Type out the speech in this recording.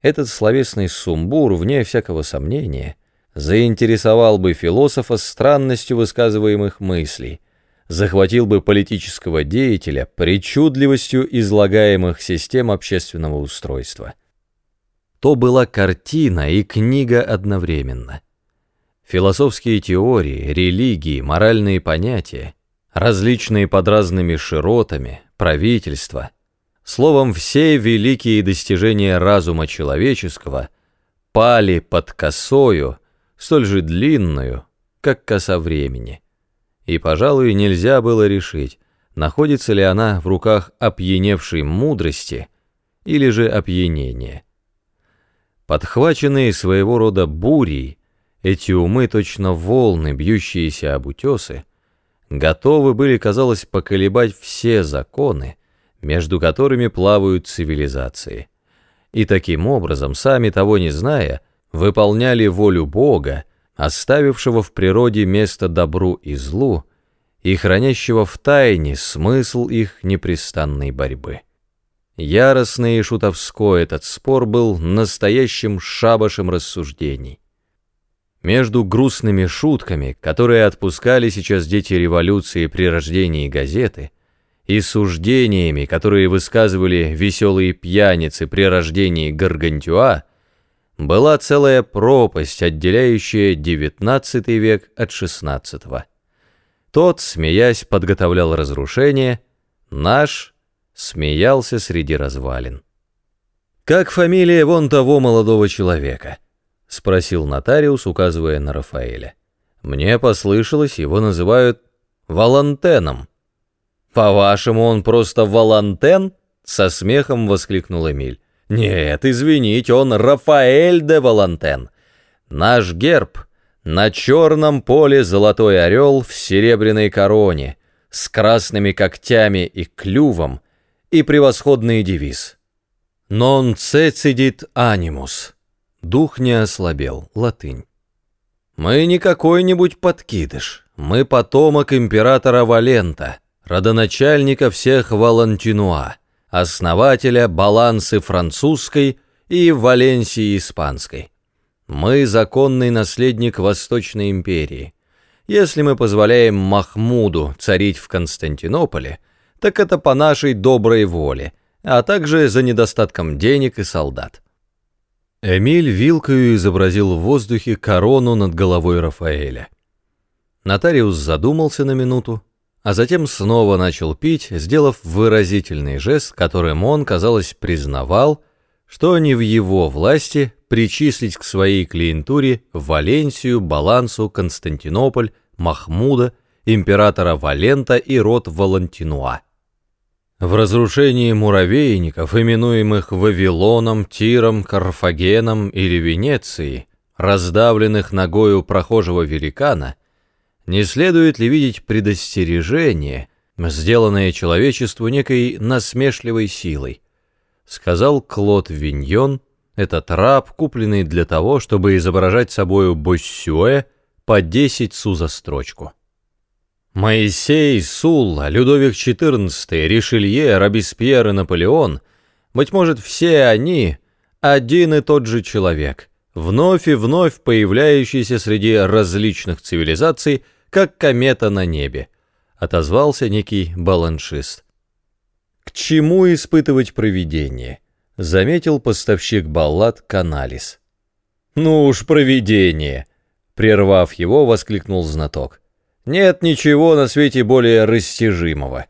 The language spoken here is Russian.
Этот словесный сумбур, вне всякого сомнения, заинтересовал бы философа странностью высказываемых мыслей, захватил бы политического деятеля причудливостью излагаемых систем общественного устройства. То была картина и книга одновременно. Философские теории, религии, моральные понятия, различные под разными широтами, правительства — Словом, все великие достижения разума человеческого пали под косою, столь же длинную, как коса времени. И, пожалуй, нельзя было решить, находится ли она в руках опьяневшей мудрости или же опьянения. Подхваченные своего рода бурей, эти умы точно волны, бьющиеся об утесы, готовы были, казалось, поколебать все законы, между которыми плавают цивилизации. И таким образом, сами того не зная, выполняли волю Бога, оставившего в природе место добру и злу, и хранящего в тайне смысл их непрестанной борьбы. Яростный и шутовской этот спор был настоящим шабашем рассуждений. Между грустными шутками, которые отпускали сейчас дети революции при рождении газеты, и суждениями, которые высказывали веселые пьяницы при рождении Гаргантюа, была целая пропасть, отделяющая XIX век от XVI. Тот, смеясь, подготовлял разрушение, наш смеялся среди развалин. «Как фамилия вон того молодого человека?» — спросил нотариус, указывая на Рафаэля. «Мне послышалось, его называют Валантеном». «По-вашему, он просто Валантен?» — со смехом воскликнул Эмиль. «Нет, извините, он Рафаэль де Валантен. Наш герб на черном поле золотой орел в серебряной короне, с красными когтями и клювом, и превосходный девиз. «Non cecedit animus» — дух не ослабел, латынь. «Мы не какой-нибудь подкидыш, мы потомок императора Валента» родоначальника всех Валантинуа, основателя балансы французской и Валенсии испанской. Мы законный наследник Восточной империи. Если мы позволяем Махмуду царить в Константинополе, так это по нашей доброй воле, а также за недостатком денег и солдат. Эмиль вилкою изобразил в воздухе корону над головой Рафаэля. Нотариус задумался на минуту, а затем снова начал пить, сделав выразительный жест, которым он, казалось, признавал, что не в его власти причислить к своей клиентуре Валенсию, Балансу, Константинополь, Махмуда, императора Валента и род Валантинуа. В разрушении муравейников, именуемых Вавилоном, Тиром, Карфагеном или Венецией, раздавленных ногою прохожего великана, не следует ли видеть предостережение, сделанное человечеству некой насмешливой силой? Сказал Клод Виньон, этот раб, купленный для того, чтобы изображать собою Боссюэ по 10 су за строчку. Моисей, Сулла, Людовик XIV, Ришелье, Робеспьер и Наполеон, быть может, все они один и тот же человек, вновь и вновь появляющийся среди различных цивилизаций – как комета на небе», — отозвался некий баланшист. «К чему испытывать провидение?» — заметил поставщик баллад Каналис. «Ну уж провидение!» — прервав его, воскликнул знаток. «Нет ничего на свете более растяжимого».